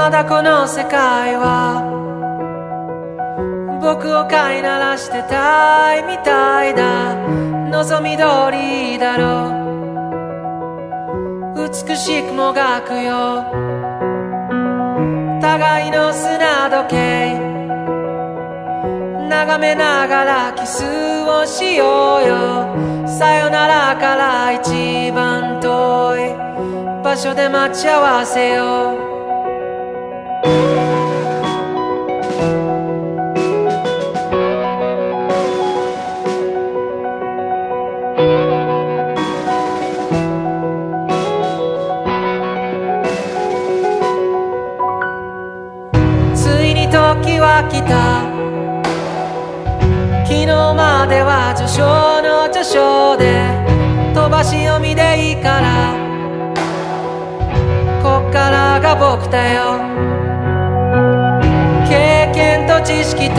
まだこの世界は。僕を飼いならしてたいみたいだ望み通りだろ。う美しくもがくよ。互いの砂時計。眺めながらキスをしようよ。さよならから一番遠い場所で待ち合わせよう。時は来た。昨日までは序章の序章で飛ばし読みでいいから。こっからが僕だよ。経験と知識と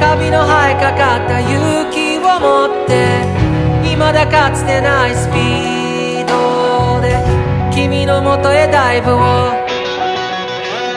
カビの生えかかった勇気を持って未だかつてないスピードで君のもとへダイブを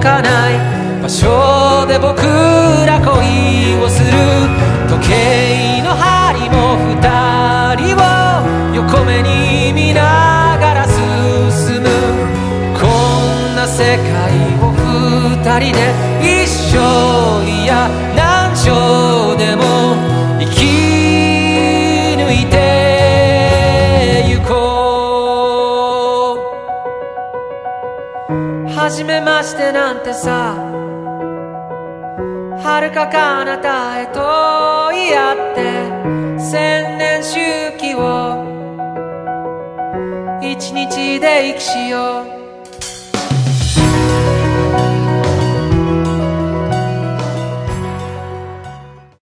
かない場所で僕ら恋をする時計の針も二人を横目に見ながら進むこんな世界を二人で一生初めましてなんてさ。はるか彼方へと言い合って千年周期を一日で生きしよう。